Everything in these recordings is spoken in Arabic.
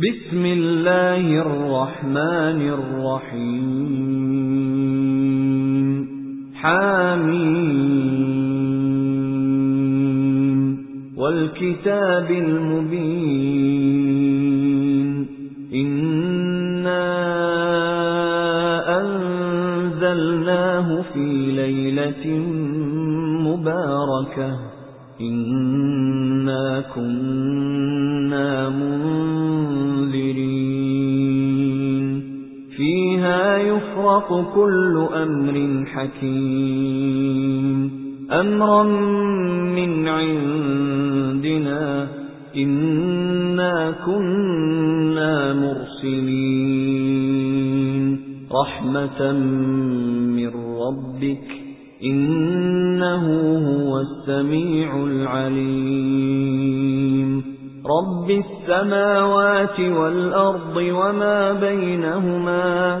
بسم الله الرحمن الرحيم. حامين والكتاب المبين. إنا أنزلناه في ليلة مباركة. إنا كنا فيها يفرق كل أمر حكيم. أمرا من عندنا إنا كنا مرسلين. رحمة من ربك إنه هو السميع العليم. رب السماوات والأرض وما بينهما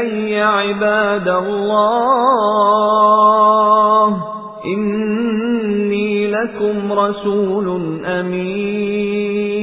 إِلَيَّ عِبَادَ اللَّهِ إِنِّي لَكُمْ رَسُولٌ أَمِينٌ.